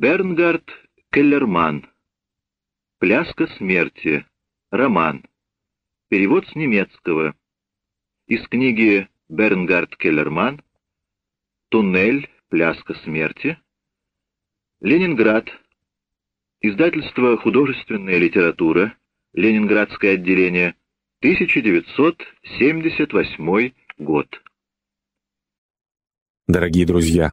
Бернгард Келлерман. Пляска смерти. Роман. Перевод с немецкого. Из книги Бернгард Келлерман. Туннель. Пляска смерти. Ленинград. Издательство «Художественная литература», Ленинградское отделение, 1978 год. Дорогие друзья,